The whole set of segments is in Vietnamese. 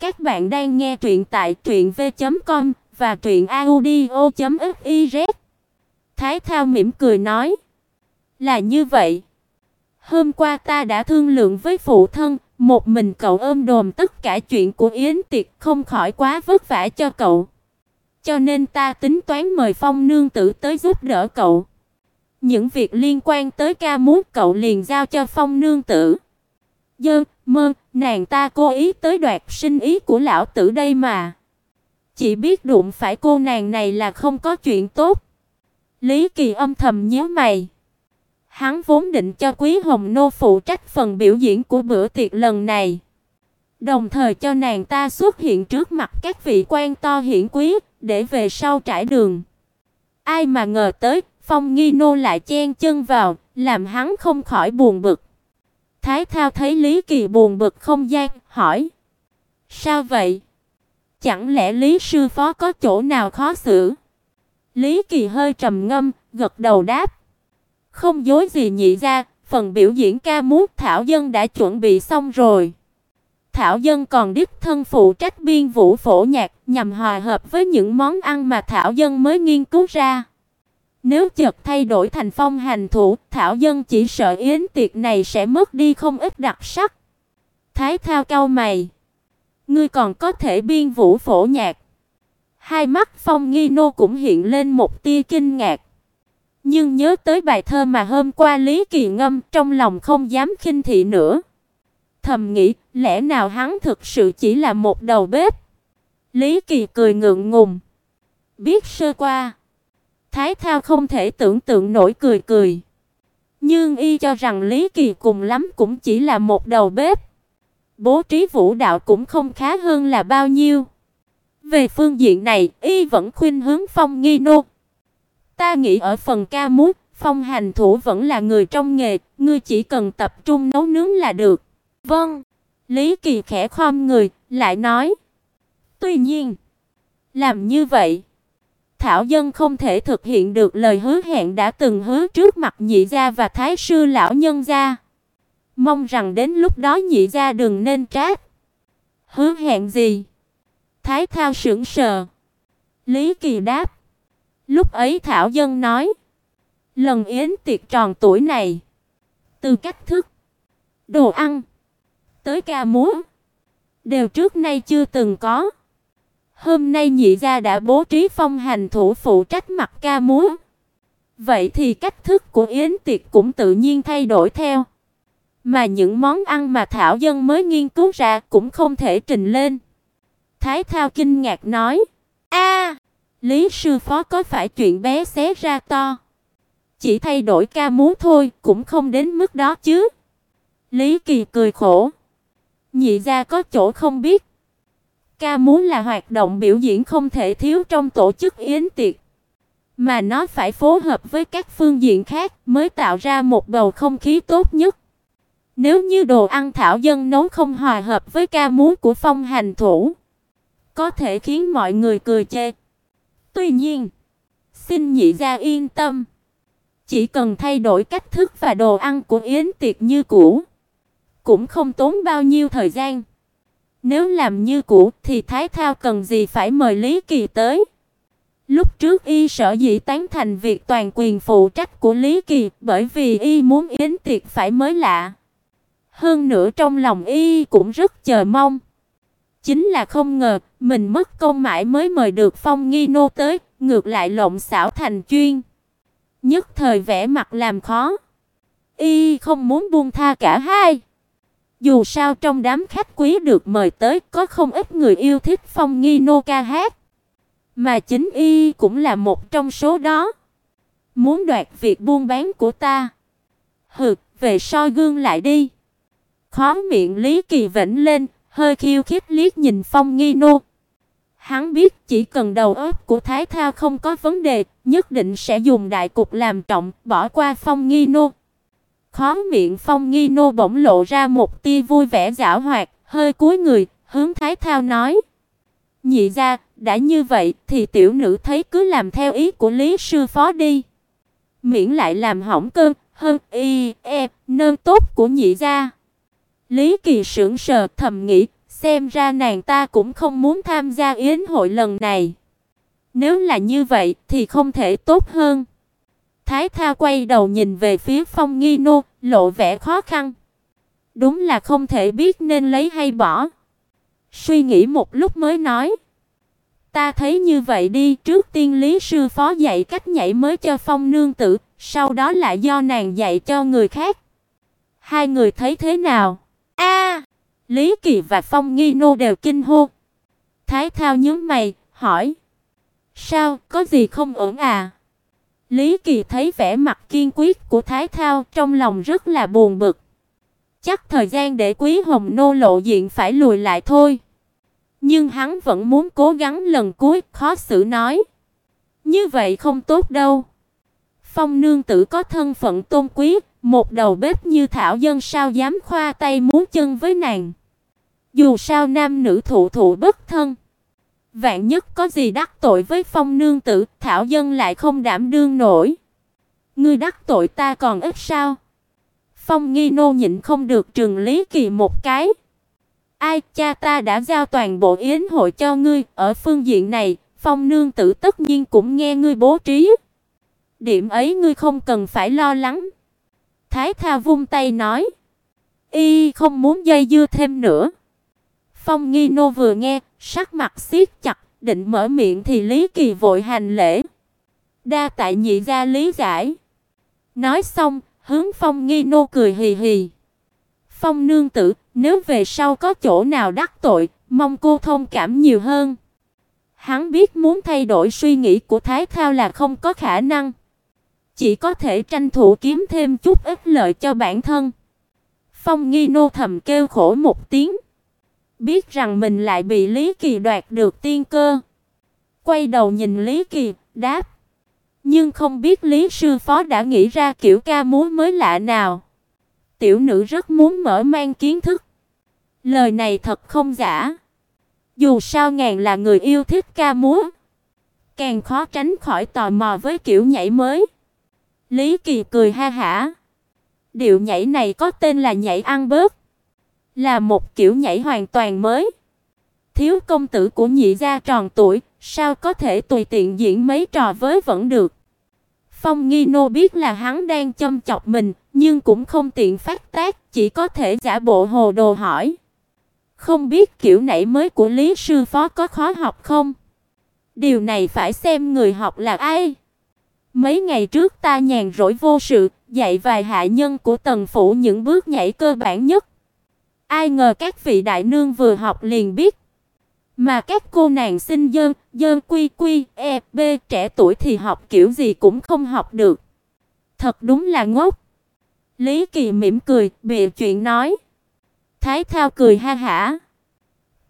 Các bạn đang nghe truyện tại truyệnv.com và truyệnaudio.fiz. Thái Thao mỉm cười nói: "Là như vậy. Hôm qua ta đã thương lượng với phụ thân, một mình cậu ôm đồm tất cả chuyện của Yến Tiệc không khỏi quá vất vả cho cậu. Cho nên ta tính toán mời Phong nương tử tới giúp đỡ cậu. Những việc liên quan tới ca múa cậu liền giao cho Phong nương tử." Dơ, mơ, nàng ta cố ý tới đoạt sinh ý của lão tử đây mà. Chỉ biết đụng phải cô nàng này là không có chuyện tốt. Lý Kỳ âm thầm nhíu mày. Hắn vốn định cho Quý Hồng Nô phụ trách phần biểu diễn của bữa tiệc lần này. Đồng thời cho nàng ta xuất hiện trước mặt các vị quan to hiển quý, để về sau trải đường. Ai mà ngờ tới, Phong Nghi Nô lại chen chân vào, làm hắn không khỏi buồn bực. Thái Thao thấy Lý Kỳ buồn bực không gian, hỏi: "Sao vậy? Chẳng lẽ Lý sư phó có chỗ nào khó xử?" Lý Kỳ hơi trầm ngâm, gật đầu đáp: "Không dối gì nhị ra, phần biểu diễn ca múa Thảo Dân đã chuẩn bị xong rồi." Thảo Dân còn đích thân phụ trách biên vũ phổ nhạc, nhằm hòa hợp với những món ăn mà Thảo Dân mới nghiên cứu ra. Nếu chợt thay đổi thành phong hành thủ, Thảo Dân chỉ sợ yến tiệc này sẽ mất đi không ít đặc sắc. Thái Thao cau mày, ngươi còn có thể biên vũ phổ nhạc. Hai mắt Phong Nghi Nô cũng hiện lên một tia kinh ngạc. Nhưng nhớ tới bài thơ mà hôm qua Lý Kỳ ngâm, trong lòng không dám khinh thị nữa. Thầm nghĩ, lẽ nào hắn thực sự chỉ là một đầu bếp? Lý Kỳ cười ngượng ngùng. Biết sơ qua, Thái Thao không thể tưởng tượng nổi cười cười. Nhưng y cho rằng Lý Kỳ cùng lắm cũng chỉ là một đầu bếp. Bố trí vũ đạo cũng không khá hơn là bao nhiêu. Về phương diện này, y vẫn khuyên hướng Phong Nghi Nô. Ta nghĩ ở phần ca múa, Phong hành thủ vẫn là người trong nghề, ngươi chỉ cần tập trung nấu nướng là được. Vâng. Lý Kỳ khẽ khom người, lại nói. Tuy nhiên, làm như vậy, Thảo dân không thể thực hiện được lời hứa hẹn đã từng hứa trước mặt nhị gia và thái sư lão nhân gia. Mong rằng đến lúc đó nhị gia đừng nên trách. Hứa hẹn gì? Thái Thao sững sờ. Lý Kỳ đáp. Lúc ấy Thảo dân nói, lần yến tiệc tròn tuổi này, từ cách thức, đồ ăn tới ca múa, đều trước nay chưa từng có. Hôm nay nhị gia đã bố trí phong hành thủ phụ trách mặt ca múa. Vậy thì cách thức của yến tiệc cũng tự nhiên thay đổi theo. Mà những món ăn mà Thảo Dân mới nghiên cứu ra cũng không thể trình lên. Thái Thao kinh ngạc nói: "A, Lý sư phó có phải chuyện bé xé ra to? Chỉ thay đổi ca múa thôi, cũng không đến mức đó chứ?" Lý Kỳ cười khổ: "Nhị gia có chỗ không biết, Ca múa là hoạt động biểu diễn không thể thiếu trong tổ chức yến tiệc, mà nó phải phối hợp với các phương diện khác mới tạo ra một bầu không khí tốt nhất. Nếu như đồ ăn thảo dân nấu không hòa hợp với ca múa của phong hành thủ, có thể khiến mọi người cười chê. Tuy nhiên, xin nhị gia yên tâm, chỉ cần thay đổi cách thức và đồ ăn của yến tiệc như cũ, cũng không tốn bao nhiêu thời gian. Nếu làm như cũ thì Thái Thao cần gì phải mời Lý Kỳ tới? Lúc trước y sở dĩ tán thành việc toàn quyền phụ trách của Lý Kỳ, bởi vì y muốn yến tiệc phải mới lạ. Hơn nữa trong lòng y cũng rất chờ mong. Chính là không ngờ, mình mất công mãi mới mời được Phong Nghi nô tới, ngược lại lộng xảo thành chuyên. Nhất thời vẻ mặt làm khó. Y không muốn buông tha cả hai. Dù sao trong đám khách quý được mời tới có không ít người yêu thích Phong Nghi nô ca hát, mà chính y cũng là một trong số đó. Muốn đoạt việc buôn bán của ta. Hừ, về soi gương lại đi. Khóe miệng Lý Kỳ vểnh lên, hơi khiêu khích liếc nhìn Phong Nghi nô. Hắn biết chỉ cần đầu óc của Thái Thao không có vấn đề, nhất định sẽ dùng đại cục làm trọng, bỏ qua Phong Nghi nô. Khóe miệng Phong Nghi Nô bỗng lộ ra một tia vui vẻ giảo hoạt, hơi cúi người, hướng Thái Thao nói: "Nhị gia, đã như vậy thì tiểu nữ thấy cứ làm theo ý của Lý sư phó đi, miễn lại làm hỏng cơn hơn y e nơn tốt của nhị gia." Lý Kỳ sững sờ thầm nghĩ, xem ra nàng ta cũng không muốn tham gia yến hội lần này. Nếu là như vậy thì không thể tốt hơn. Thái Tha quay đầu nhìn về phía Phong Nghi Nô, lộ vẻ khó khăn. Đúng là không thể biết nên lấy hay bỏ. Suy nghĩ một lúc mới nói: "Ta thấy như vậy đi, trước tiên Lý sư phó dạy cách nhảy mới cho Phong nương tử, sau đó lại do nàng dạy cho người khác." Hai người thấy thế nào? A! Lý Kỳ và Phong Nghi Nô đều kinh hô. Thái Thao nhướng mày, hỏi: "Sao, có gì không ổn à?" Lý Kỳ thấy vẻ mặt kiên quyết của Thái Thao, trong lòng rất là buồn bực. Chắc thời gian để Quý Hồng nô lộ diện phải lùi lại thôi. Nhưng hắn vẫn muốn cố gắng lần cuối, khó xử nói: "Như vậy không tốt đâu. Phong nương tử có thân phận tôn quý, một đầu bếp như thảo dân sao dám khoa tay múa chân với nàng. Dù sao nam nữ thụ thụ bất thân, vạn nhất có gì đắc tội với Phong nương tử, thảo dân lại không đảm đương nổi. Ngươi đắc tội ta còn ít sao?" Phong Nghi nô nhịn không được trừng Lý Kỳ một cái. Ai, cha ta đã giao toàn bộ yến hội cho ngươi, ở phương diện này, Phong nương tử tất nhiên cũng nghe ngươi bố trí. Điểm ấy ngươi không cần phải lo lắng. Thái Tha vung tay nói, y không muốn dây dưa thêm nữa. Phong Nghi nô vừa nghe, sắc mặt siết chặt, định mở miệng thì Lý Kỳ vội hành lễ. Đa tại nhị gia lý giải. Nói xong, hướng Phong Nghi nô cười hì hì. Phong nương tử, nếu về sau có chỗ nào đắc tội, mong cô thông cảm nhiều hơn. Hắn biết muốn thay đổi suy nghĩ của Thái Thao là không có khả năng, chỉ có thể tranh thủ kiếm thêm chút ít lợi cho bản thân. Phong Nghi nô thầm kêu khổ một tiếng, biết rằng mình lại bị Lý Kỳ đoạt được tiên cơ. Quay đầu nhìn Lý Kỳ, đáp: "Nhưng không biết Lý sư phó đã nghĩ ra kiểu ca múa mới lạ nào?" Tiểu nữ rất muốn mở mang kiến thức. Lời này thật không giả. Dù sao ngàn là người yêu thích ca múa, càng khó tránh khỏi tò mò với kiểu nhảy mới. Lý Kỳ cười ha hả. Điệu nhảy này có tên là nhảy ăn bớt, là một kiểu nhảy hoàn toàn mới. Thiếu công tử của nhị gia tròn tuổi, sao có thể tùy tiện diễn mấy trò với vẫn được. Phong Nghi Nô biết là hắn đang châm chọc mình, nhưng cũng không tiện phát tác, chỉ có thể giả bộ hồ đồ hỏi. Không biết kiểu nhảy mới của Lý sư phó có khó học không? Điều này phải xem người học là ai. Mấy ngày trước ta nhàn rỗi vô sự, dạy vài hạ nhân của tần phủ những bước nhảy cơ bản nhất. Ai ngờ các vị đại nương vừa học liền biết. Mà các cô nàng sinh dân, dân quy quy, e, b trẻ tuổi thì học kiểu gì cũng không học được. Thật đúng là ngốc. Lý Kỳ mỉm cười, bịa chuyện nói. Thái Thao cười ha hả.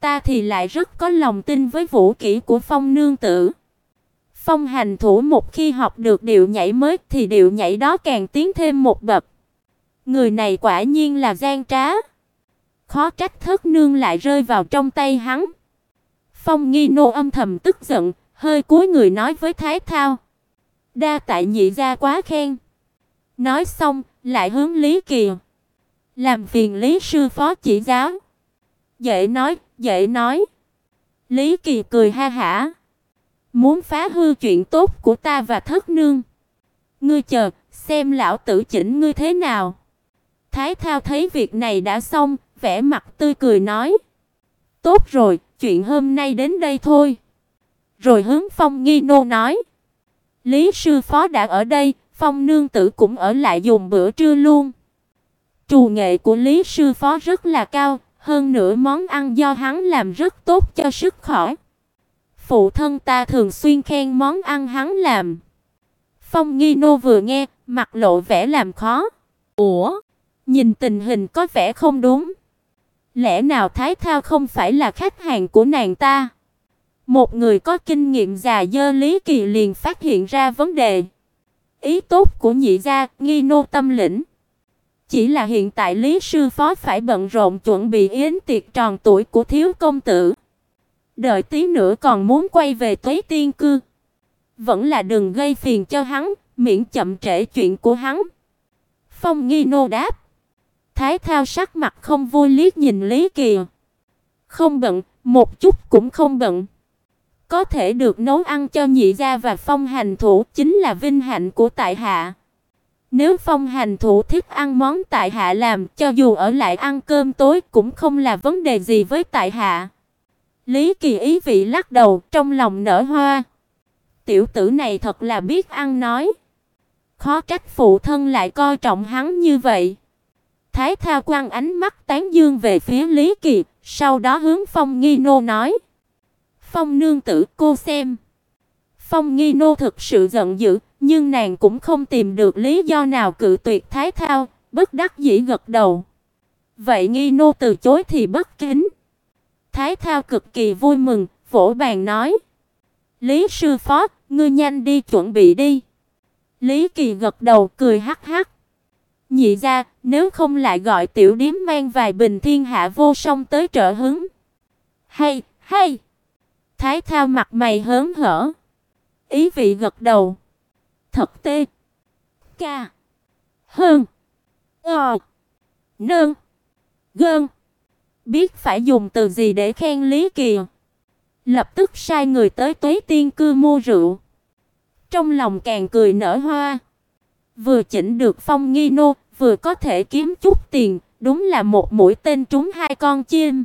Ta thì lại rất có lòng tin với vũ kỹ của Phong nương tử. Phong hành thủ một khi học được điệu nhảy mới thì điệu nhảy đó càng tiến thêm một bậc. Người này quả nhiên là gian trá. Khó trách thất nương lại rơi vào trong tay hắn. Phong Nghi Nô âm thầm tức giận, hơi cúi người nói với Thái Thao: "Đa tại nhị gia quá khen." Nói xong, lại hướng Lý Kỳ: "Làm phiền Lý sư phó chỉ giáo." Dễ nói, dễ nói. Lý Kỳ cười ha hả. Muốn phá hư chuyện tốt của ta và thất nương. Ngươi chờ, xem lão tử chỉnh ngươi thế nào. Thái Thao thấy việc này đã xong, vẻ mặt tươi cười nói: "Tốt rồi, chuyện hôm nay đến đây thôi." Rồi hướng Phong Nghi nô nói: "Lý sư phó đã ở đây, Phong nương tử cũng ở lại dùng bữa trưa luôn." Trù nghệ của Lý sư phó rất là cao, hơn nữa món ăn do hắn làm rất tốt cho sức khỏe. Phụ thân ta thường xuyên khen món ăn hắn làm. Phong Nghi Nô vừa nghe, mặt lộ vẻ làm khó. Ủa, nhìn tình hình có vẻ không đúng. Lẽ nào Thái Thao không phải là khách hàng của nàng ta? Một người có kinh nghiệm già dơ Lý Kỳ liền phát hiện ra vấn đề. Ý tốt của nhị gia, nghi nô tâm lĩnh. Chỉ là hiện tại Lý sư phó phải bận rộn chuẩn bị yến tiệc tròn tuổi của thiếu công tử. Đợi tí nữa còn muốn quay về Tây Tiên cư. Vẫn là đừng gây phiền cho hắn, miễn chậm trễ chuyện của hắn. Phong Nghi nô đáp. Thái Thao sắc mặt không vui liếc nhìn Lý Kỳ. Không bận, một chút cũng không bận. Có thể được nấu ăn cho nhị gia và phong hành thủ chính là vinh hạnh của tại hạ. Nếu phong hành thủ thích ăn món tại hạ làm, cho dù ở lại ăn cơm tối cũng không là vấn đề gì với tại hạ. Lý Kỳ ý vị lắc đầu, trong lòng nở hoa. Tiểu tử này thật là biết ăn nói. Khó trách phụ thân lại coi trọng hắn như vậy. Thái Thao quan ánh mắt tán dương về phía Lý Kỳ, sau đó hướng Phong Nghi Nô nói: "Phong nương tử, cô xem." Phong Nghi Nô thực sự giận dữ, nhưng nàng cũng không tìm được lý do nào cự tuyệt Thái Thao, bất đắc dĩ gật đầu. Vậy Nghi Nô từ chối thì bất kính. Thái Thao cực kỳ vui mừng, vỗ bàn nói: "Lý sư phó, ngươi nhanh đi chuẩn bị đi." Lý Kỳ gật đầu cười hắc hắc. Nhị gia, nếu không lại gọi tiểu điếm mang vài bình thiên hạ vô song tới trợ hứng. Hay, hay. Thái Thao mặt mày hớn hở. Ý vị gật đầu. Thật tê. Ca. Hơn. Ờ. Nương. Gơn. Biết phải dùng từ gì để khen Lý Kỳ. Lập tức sai người tới Tuế Tiên cư mua rượu. Trong lòng càng cười nở hoa. Vừa chỉnh được phong nghi nô, vừa có thể kiếm chút tiền, đúng là một mũi tên trúng hai con chim.